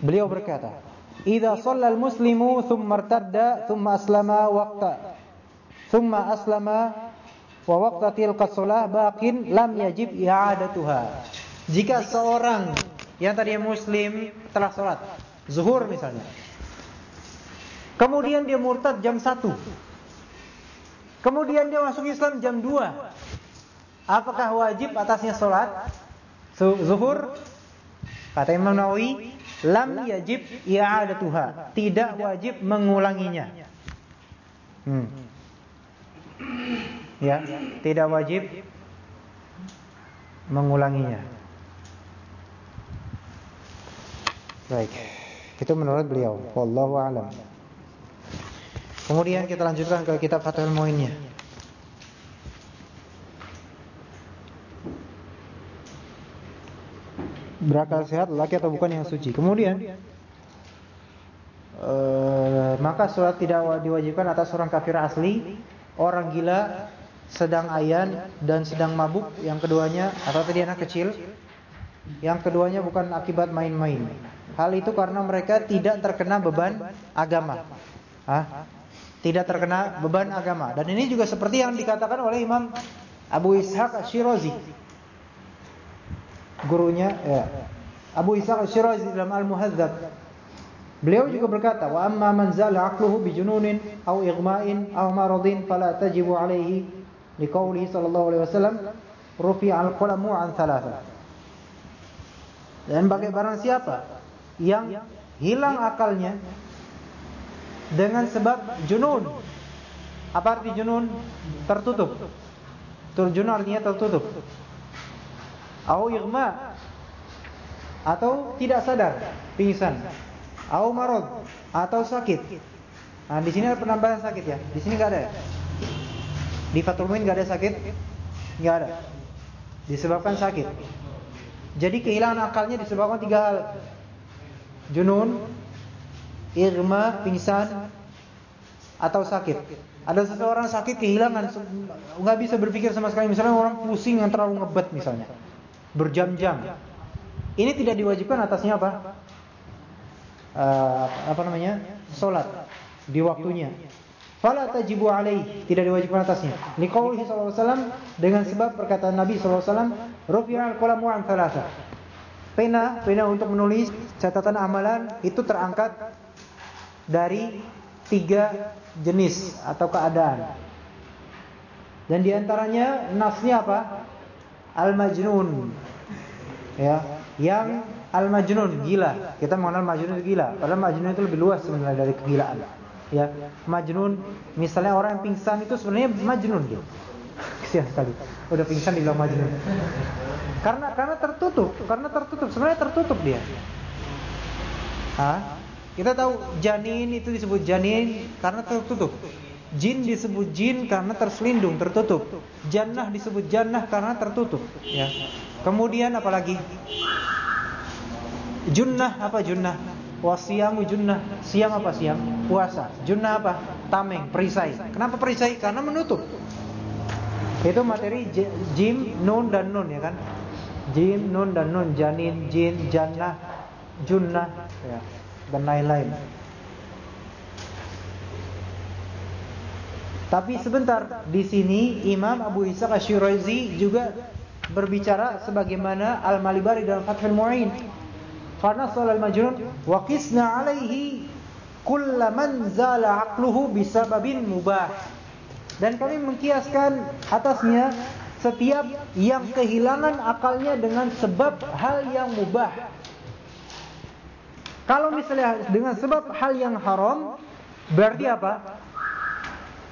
beliau berkata, "Idza shalla al-muslimu thumma irtadda thumma aslama waqta thumma aslama wa waqta tilka shalah baqin lam yajib i'adatuha." Jika seorang yang tadinya muslim telah salat zuhur misalnya. Kemudian dia murtad jam 1. Kemudian dia masuk Islam jam 2. Apakah wajib atasnya sholat zuhur? Kata Imam Nawawi, lam yajib i'adatuha. Tidak wajib mengulanginya. Hmm. Ya, tidak wajib mengulanginya. Baik. Itu menurut beliau. Wallahu a'lam. Kemudian kita lanjutkan ke kitab Fathul Muinnya. berakal sehat laki atau bukan yang suci. Kemudian uh, maka sholat tidak diwajibkan atas orang kafir asli, orang gila, sedang ayan dan sedang mabuk yang keduanya atau tadi anak kecil. Yang keduanya bukan akibat main-main. Hal itu karena mereka tidak terkena beban agama. Hah? Tidak terkena beban agama. Dan ini juga seperti yang dikatakan oleh Imam Abu Ishaq Shirazi gurunya ya. Abu Ishaq Syirazi dalam Al-Muhadzab. Beliau juga berkata, "Wa amma man zala aqluhu bi jununin aw ighma'in aw maradin fala tajibu alayhi liqaulihi sallallahu alaihi wasallam rufi'a al-qalamu an thalatha." Dan bagi barang siapa yang hilang akalnya dengan sebab junun. Apa arti junun? Tertutup. Terjun artinya tertutup au ighma atau tidak sadar, pingsan, au marad atau sakit. Nah, di sini ada penambahan sakit ya. Di sini enggak ada. Ya? Di Fathul Muin enggak ada sakit? Enggak ada. Disebabkan sakit. Jadi kehilangan akalnya disebabkan tiga hal. Junun, irma, pingsan, atau sakit. Ada seseorang sakit kehilangan nggak bisa berpikir sama sekali. Misalnya orang pusing yang terlalu ngebet misalnya berjam-jam. Ini tidak diwajibkan atasnya apa? Uh, apa namanya? Salat di waktunya. Fala tajibu alaih, tidak diwajibkan atasnya. Liqaulihi sallallahu dengan sebab perkataan Nabi sallallahu alaihi wasallam, "Rufi'al qalamu an thalatha." Pena, pena untuk menulis catatan amalan itu terangkat dari tiga jenis atau keadaan. Dan di antaranya nasnya apa? al-majnun. Ya, yang al-majnun gila. Kita mengenal majnun gila. Padahal majnun itu lebih luas sebenarnya dari kegilaan. Ya, majnun misalnya orang yang pingsan itu sebenarnya majnun gitu. Kesian sekali. Udah pingsan dibilang majnun. Karena karena tertutup, karena tertutup. Sebenarnya tertutup dia. Hah? Kita tahu janin itu disebut janin karena tertutup. Jin disebut jin karena terselindung, tertutup. Jannah disebut jannah karena tertutup. Ya. Kemudian apalagi? Junnah apa junnah? Wasiyamu junnah. Siam apa siam? Puasa. Junnah apa? Tameng, perisai. Kenapa perisai? Karena menutup. Itu materi jim, nun dan nun ya kan? Jim, nun dan nun, janin, jin, jannah, junnah, ya, dan lain-lain. Tapi sebentar, di sini Imam Abu Isa Asyirazi juga berbicara sebagaimana Al-Malibari dalam Fathul Mu'in. Karena soal al-majnun wa alaihi kullaman zala aqluhu bisababin mubah. Dan kami mengkiaskan atasnya setiap yang kehilangan akalnya dengan sebab hal yang mubah. Kalau misalnya dengan sebab hal yang haram, berarti apa?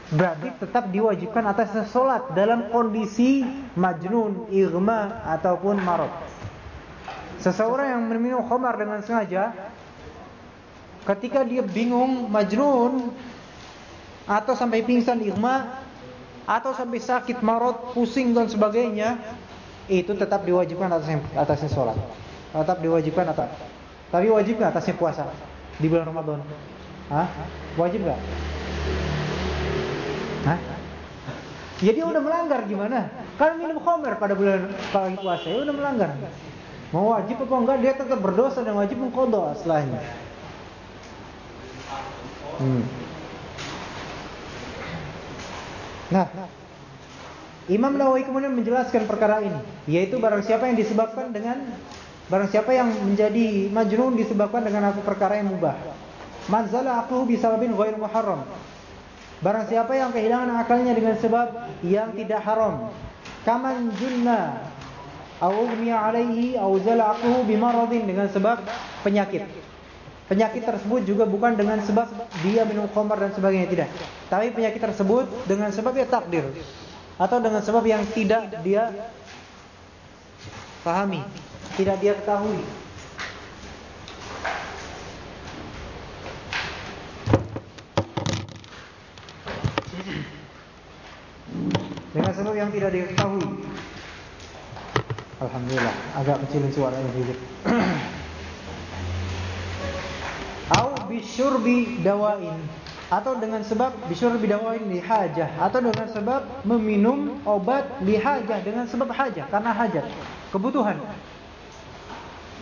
Berarti tetap diwajibkan atasnya sholat dalam kondisi majnun, irma ataupun marot. Seseorang yang minum khamar dengan sengaja, ketika dia bingung, majnun, atau sampai pingsan irma, atau sampai sakit marot, pusing dan sebagainya, itu tetap diwajibkan atasnya, atasnya sholat. Tetap diwajibkan atas. Tapi wajib nggak atasnya puasa di bulan Ramadan? Hah? Wajib nggak? Hah? Ya udah melanggar gimana? Kan minum khamr pada bulan pagi puasa, ya udah melanggar. Mau wajib apa enggak dia tetap berdosa dan wajib mengkodok setelahnya. Hmm. Nah, Imam Nawawi kemudian menjelaskan perkara ini, yaitu barang siapa yang disebabkan dengan barang siapa yang menjadi majnun disebabkan dengan apa perkara yang mubah. Manzala aqluhu bisababin ghair muharram. Barang siapa yang kehilangan akalnya dengan sebab yang tidak haram. Kaman junna au alaihi au zala aqluhu bimaradin dengan sebab penyakit. Penyakit tersebut juga bukan dengan sebab dia minum khamar dan sebagainya tidak. Tapi penyakit tersebut dengan sebab ya takdir atau dengan sebab yang tidak dia pahami, tidak dia ketahui. Dengan sebab yang tidak diketahui. Alhamdulillah, agak kecilin suaranya sedikit. Au bisyurbi dawain. Atau dengan sebab bisyurbi dawain li hajah. Atau dengan sebab meminum obat li hajah. Dengan sebab hajah. Karena hajat, kebutuhan.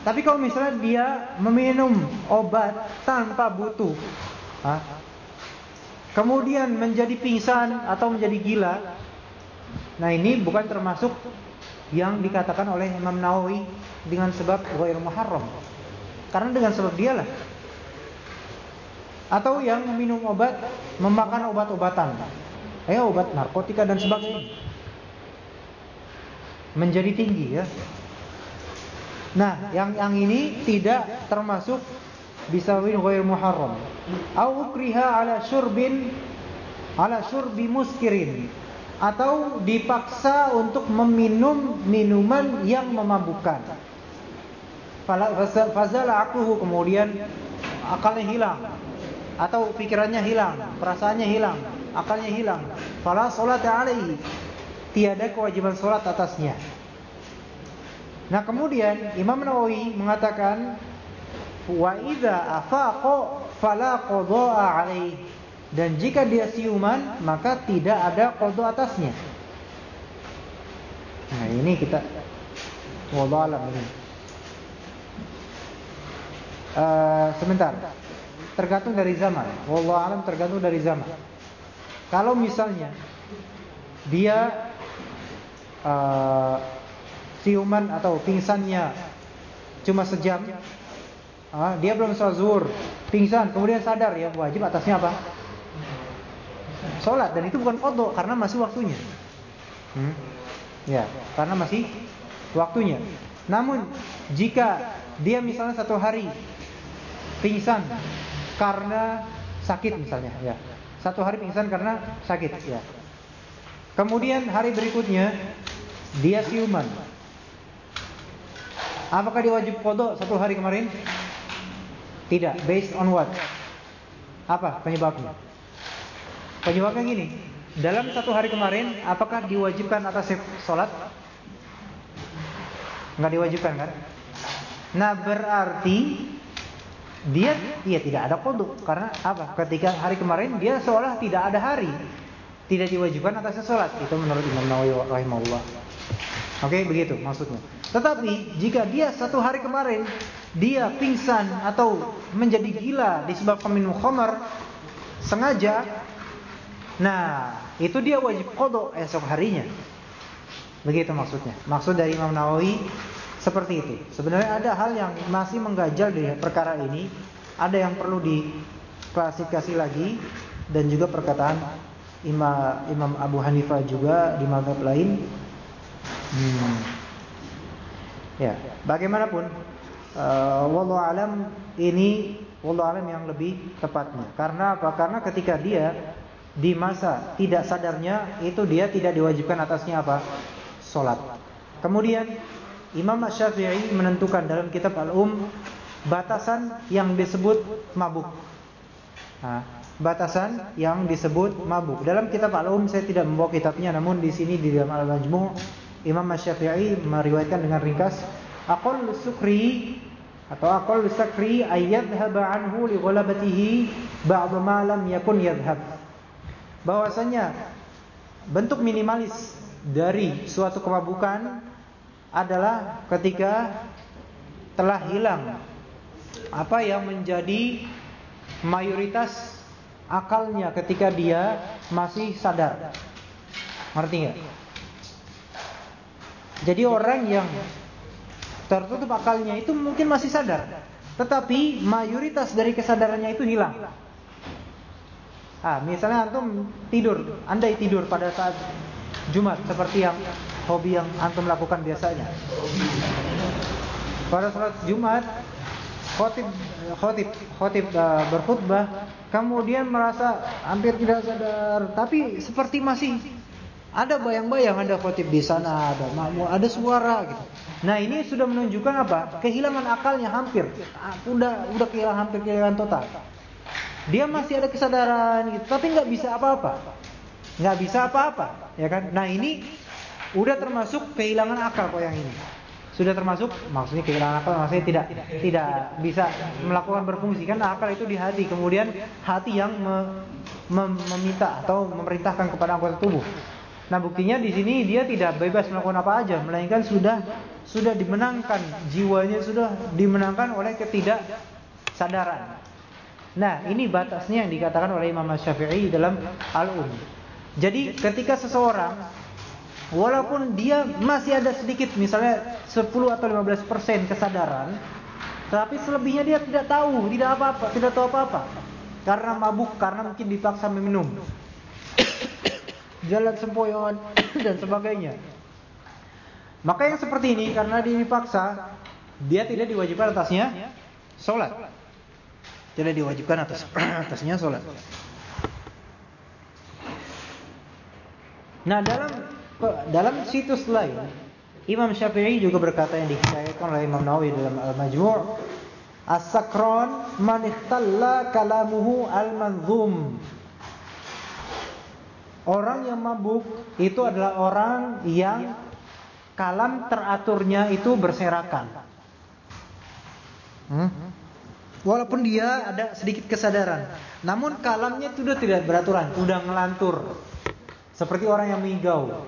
Tapi kalau misalnya dia meminum obat tanpa butuh, ha? kemudian menjadi pingsan atau menjadi gila, nah ini bukan termasuk yang dikatakan oleh Imam Nawawi dengan sebab ghair muharram. Karena dengan sebab dialah atau yang minum obat, memakan obat-obatan, eh obat narkotika dan sebagainya, menjadi tinggi ya. Nah, yang yang ini tidak termasuk bisa win ghair muharram. Au ukriha ala syurbin ala syurbi muskirin atau dipaksa untuk meminum minuman yang memabukkan. Fazala aqluhu kemudian akalnya hilang atau pikirannya hilang, perasaannya hilang, akalnya hilang. Fala salat alaihi. Tiada kewajiban salat atasnya. Nah, kemudian Imam Nawawi mengatakan wa idza afaqa fala qada'a alaihi. Dan jika dia siuman, maka tidak ada qada atasnya. Nah, ini kita wallahu alam ini. Uh, sebentar tergantung dari zaman. Wallahu alam tergantung dari zaman. Kalau misalnya dia uh, siuman atau pingsannya cuma sejam, uh, dia belum sholat zuhur, pingsan, kemudian sadar ya wajib atasnya apa? Sholat dan itu bukan kodok karena masih waktunya. Hmm? Ya, karena masih waktunya. Namun jika dia misalnya satu hari pingsan karena sakit misalnya ya. Satu hari pingsan karena sakit ya. Kemudian hari berikutnya dia siuman. Apakah dia wajib kodok satu hari kemarin? Tidak. Based on what? Apa penyebabnya? Penyebabnya gini. Dalam satu hari kemarin, apakah diwajibkan atas sholat? Enggak diwajibkan kan? Nah berarti dia dia tidak ada kodok karena apa? Ketika hari kemarin dia seolah tidak ada hari, tidak diwajibkan atas sholat. Itu menurut Imam Nawawi rahimahullah. Oke, begitu maksudnya. Tetapi jika dia satu hari kemarin dia pingsan atau menjadi gila disebabkan minum khamar sengaja, nah itu dia wajib kodok esok harinya. Begitu maksudnya. Maksud dari Imam Nawawi seperti itu. Sebenarnya ada hal yang masih mengganjal di perkara ini, ada yang perlu diklasifikasi lagi dan juga perkataan Imam Imam Abu Hanifah juga di mazhab lain Hmm. Ya, bagaimanapun uh, wallahu alam ini wallahu alam yang lebih tepatnya. Karena apa? Karena ketika dia di masa tidak sadarnya itu dia tidak diwajibkan atasnya apa? Salat. Kemudian Imam Syafi'i menentukan dalam kitab Al-Um batasan yang disebut mabuk. Nah, batasan yang disebut mabuk. Dalam kitab Al-Um saya tidak membawa kitabnya namun di sini di dalam Al-Majmu' Imam Syafi'i meriwayatkan dengan ringkas aqallu sukri atau aqallu sakri ayyadhhaba anhu li ghalabatihi ba'd ma lam yakun yadhhab. Bahwasanya bentuk minimalis dari suatu kemabukan adalah ketika telah hilang apa yang menjadi mayoritas akalnya ketika dia masih sadar. Ngerti enggak? Jadi orang yang tertutup akalnya itu mungkin masih sadar, tetapi mayoritas dari kesadarannya itu hilang. Ah, misalnya antum tidur, andai tidur pada saat Jumat seperti yang hobi yang antum lakukan biasanya. Pada saat Jumat, khotib khotib khotib uh, berkhutbah, kemudian merasa hampir tidak sadar, tapi seperti masih ada bayang-bayang ada khotib di sana, ada makmum, ada suara gitu. Nah, ini sudah menunjukkan apa? Kehilangan akalnya hampir. Ah, udah udah kehilangan hampir kehilangan total. Dia masih ada kesadaran gitu, tapi nggak bisa apa-apa. Nggak bisa apa-apa, ya kan? Nah, ini udah termasuk kehilangan akal kok yang ini. Sudah termasuk maksudnya kehilangan akal maksudnya tidak tidak bisa melakukan berfungsi kan akal itu di hati. Kemudian hati yang me, mem, meminta atau memerintahkan kepada anggota tubuh. Nah buktinya di sini dia tidak bebas melakukan apa aja, melainkan sudah sudah dimenangkan jiwanya sudah dimenangkan oleh ketidaksadaran. Nah ini batasnya yang dikatakan oleh Imam Syafi'i dalam Al-Um. Jadi ketika seseorang walaupun dia masih ada sedikit misalnya 10 atau 15 persen kesadaran, tapi selebihnya dia tidak tahu, tidak apa-apa, tidak tahu apa-apa. Karena mabuk, karena mungkin dipaksa meminum jalan sempoyongan dan sebagainya. Maka yang seperti ini karena dia dipaksa, dia tidak diwajibkan atasnya sholat. Tidak diwajibkan atas atasnya sholat. Nah dalam dalam situs lain, Imam Syafi'i juga berkata yang dikisahkan oleh Imam Nawawi dalam Al-Majmu' As-sakran man ikhtalla kalamuhu al-manzum Orang yang mabuk itu adalah orang yang kalam teraturnya itu berserakan. Hmm? Walaupun dia ada sedikit kesadaran, namun kalamnya itu sudah tidak beraturan, sudah ngelantur. Seperti orang yang mengigau.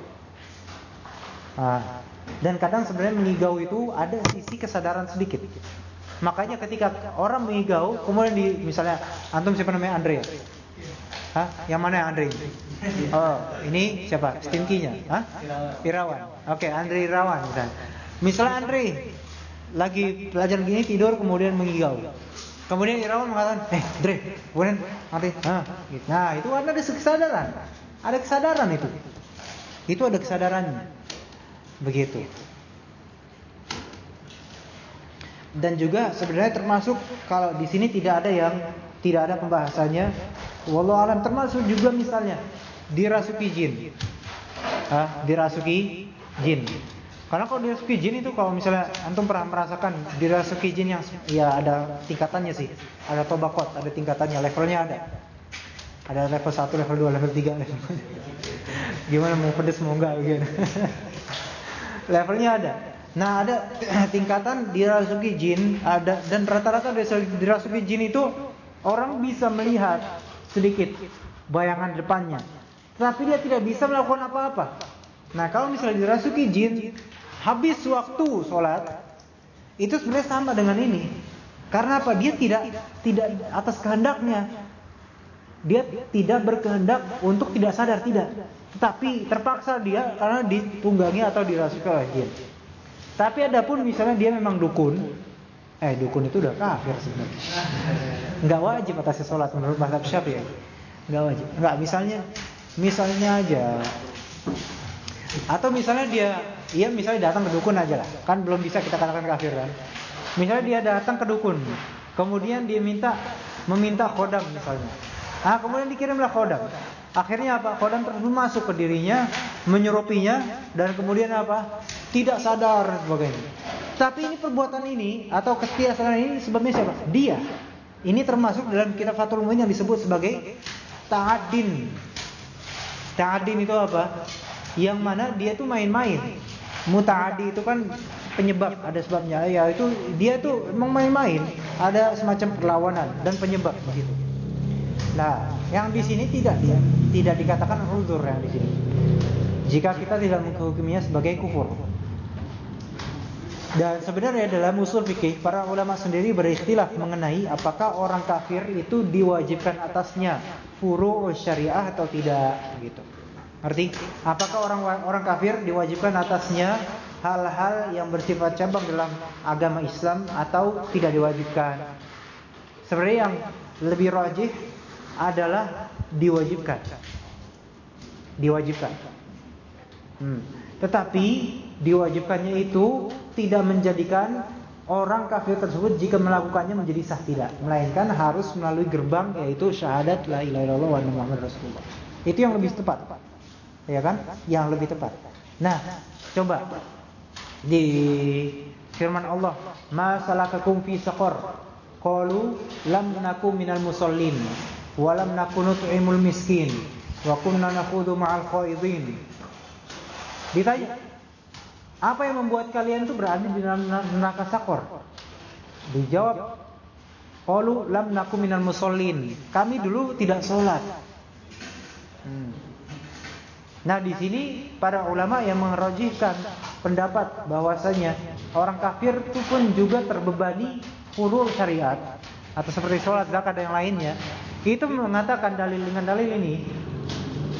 Nah, dan kadang sebenarnya mengigau itu ada sisi kesadaran sedikit. Makanya ketika orang mengigau, kemudian di misalnya antum siapa namanya Andre? Hah? Yang mana Andre? Oh, ini siapa? Stinkinya? Hah? Irawan. Oke, okay, Andre Irawan misalnya. Misalnya Andre lagi pelajaran gini tidur kemudian mengigau. Kemudian Irawan mengatakan, "Eh, Andre, kemudian Andre, ah, gitu. Nah, itu ada kesadaran. Ada kesadaran itu. Itu ada kesadarannya. Begitu. Dan juga sebenarnya termasuk kalau di sini tidak ada yang tidak ada pembahasannya. Wallahu alam termasuk juga misalnya dirasuki jin. Hah? Dirasuki jin. Karena kalau dirasuki jin itu kalau misalnya antum pernah merasakan dirasuki jin yang ya ada tingkatannya sih. Ada tobakot, ada tingkatannya, levelnya ada. Ada level 1, level 2, level 3, level Gimana mau pedes mau enggak gitu. levelnya ada. Nah, ada tingkatan dirasuki jin, ada dan rata-rata dirasuki jin itu orang bisa melihat sedikit bayangan depannya. Tapi dia tidak bisa melakukan apa-apa. Nah, kalau misalnya dirasuki jin, habis waktu sholat, itu sebenarnya sama dengan ini. Karena apa? Dia tidak tidak atas kehendaknya. Dia tidak berkehendak untuk tidak sadar tidak. Tetapi terpaksa dia karena ditunggangi atau dirasuki oleh jin. Tapi adapun misalnya dia memang dukun, eh dukun itu udah kafir sebenarnya. Enggak wajib atas sholat menurut mazhab Syafi'i. Enggak wajib. Enggak misalnya Misalnya aja atau misalnya dia Iya misalnya datang ke dukun aja lah. Kan belum bisa kita katakan kafir kan. Misalnya dia datang ke dukun. Kemudian dia minta meminta khodam misalnya. Ah, kemudian dikirimlah khodam. Akhirnya apa? Khodam tersebut masuk ke dirinya, menyerupinya dan kemudian apa? Tidak sadar sebagainya. Tapi ini perbuatan ini atau ketidaksadaran ini sebabnya siapa? Dia. Ini termasuk dalam kitab Fathul Muin yang disebut sebagai ta'adin. Ta'adin itu apa? Yang mana dia tuh main-main. Muta'adi itu kan penyebab, ada sebabnya. Ya itu dia tuh memang main-main, ada semacam perlawanan dan penyebab di situ. Nah, yang di sini tidak dia tidak dikatakan uzur yang di sini. Jika kita tidak menghukuminya sebagai kufur. Dan sebenarnya dalam usul fikih para ulama sendiri berikhtilaf mengenai apakah orang kafir itu diwajibkan atasnya furu syariah atau tidak gitu. Arti apakah orang orang kafir diwajibkan atasnya hal-hal yang bersifat cabang dalam agama Islam atau tidak diwajibkan? Sebenarnya yang lebih rajih adalah diwajibkan. Diwajibkan. Hmm. Tetapi diwajibkannya itu tidak menjadikan orang kafir tersebut jika melakukannya menjadi sah tidak, melainkan harus melalui gerbang yaitu syahadat la ilaha illallah wa Muhammad rasulullah. Itu yang lebih tepat. Ya kan? Yang lebih tepat. Nah, coba di firman Allah, "Ma salakakum fi saqar?" Qalu lam nakum minal musallin wa lam nakun nut'imul miskin wa kunna nakhudhu ma'al khaidin. Ditanya, apa yang membuat kalian itu berada di dalam neraka sakor? Dijawab, qalu lam nakum minal musallin. Kami dulu tidak sholat. Hmm. Nah, di sini para ulama yang mengerojihkan pendapat bahwasanya orang kafir itu pun juga terbebani furu syariat atau seperti sholat, zakat dan yang lainnya, itu mengatakan dalil dengan dalil ini.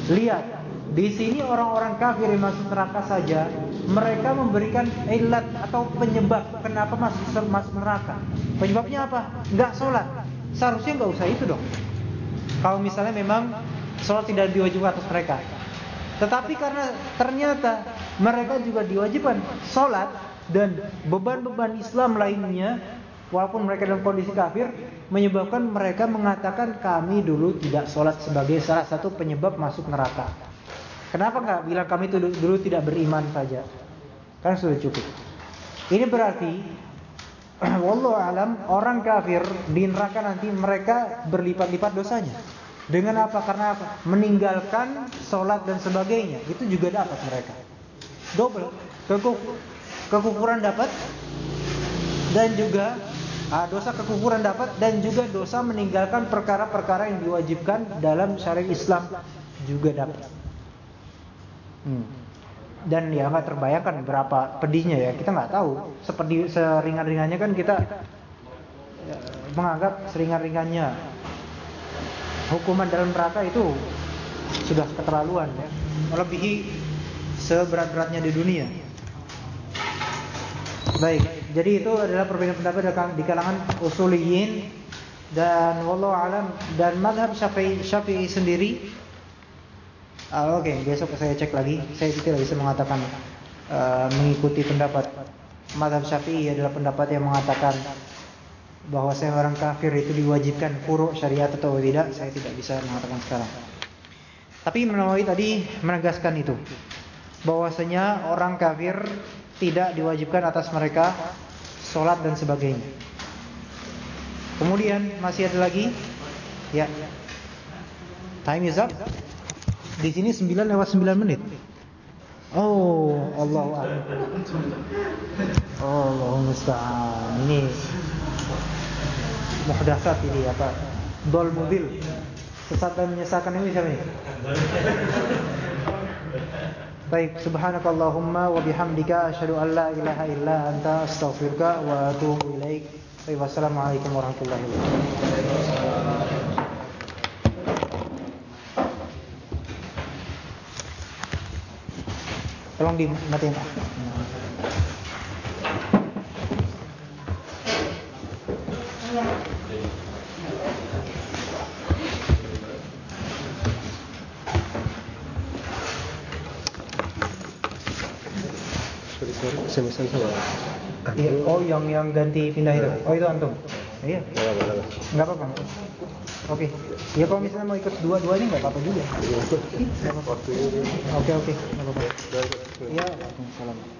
Lihat, di sini orang-orang kafir yang masuk neraka saja, mereka memberikan ilat atau penyebab kenapa masuk masuk neraka. Penyebabnya apa? Enggak sholat. Seharusnya enggak usah itu dong. Kalau misalnya memang sholat tidak diwajibkan atas mereka. Tetapi karena ternyata mereka juga diwajibkan sholat dan beban-beban Islam lainnya walaupun mereka dalam kondisi kafir menyebabkan mereka mengatakan kami dulu tidak sholat sebagai salah satu penyebab masuk neraka. Kenapa nggak bilang kami itu dulu tidak beriman saja? Kan sudah cukup. Ini berarti wallahu alam orang kafir di neraka nanti mereka berlipat-lipat dosanya. Dengan apa? Karena apa? Meninggalkan sholat dan sebagainya. Itu juga dapat mereka. Double. Kekufuran dapat dan juga Ah, dosa kekufuran dapat dan juga dosa meninggalkan perkara-perkara yang diwajibkan dalam syariat Islam juga dapat. Hmm. Dan ya nggak terbayangkan berapa pedihnya ya kita nggak tahu. Seperti seringan-ringannya kan kita ya, menganggap seringan-ringannya hukuman dalam neraka itu sudah keterlaluan ya, melebihi seberat-beratnya di dunia. Baik, jadi itu adalah perbedaan pendapat di kalangan usuliyin dan wallahu alam dan madhab Syafi'i Syafi'i sendiri. Uh, Oke, okay, besok saya cek lagi. Saya tidak bisa mengatakan uh, mengikuti pendapat madhab Syafi'i adalah pendapat yang mengatakan bahwa saya orang kafir itu diwajibkan furu syariat atau tidak. Saya tidak bisa mengatakan sekarang. Tapi Nawawi tadi menegaskan itu bahwasanya orang kafir tidak diwajibkan atas mereka sholat dan sebagainya. Kemudian masih ada lagi, ya. Time is up. Di sini 9 lewat 9 menit. Oh, Allah Allah musta'an. Ini muhdasat ini apa? Dol mobil. Sesat dan menyesalkan ini siapa ini? Baik, subhanakallahumma wa bihamdika asyhadu an la ilaha illa anta astaghfiruka wa atubu ilaik. Baik, wassalamualaikum warahmatullahi wabarakatuh. Tolong dimatiin Pak. SMS sama. Iya, oh yang yang ganti pindah itu. Oh itu antum. Iya, Enggak apa-apa. nggak apa-apa. Oke. Ya kalau misalnya mau ikut dua-duanya nggak apa-apa juga. Dia. Oke oke, nggak apa-apa. Iya, Waalaikumsalam.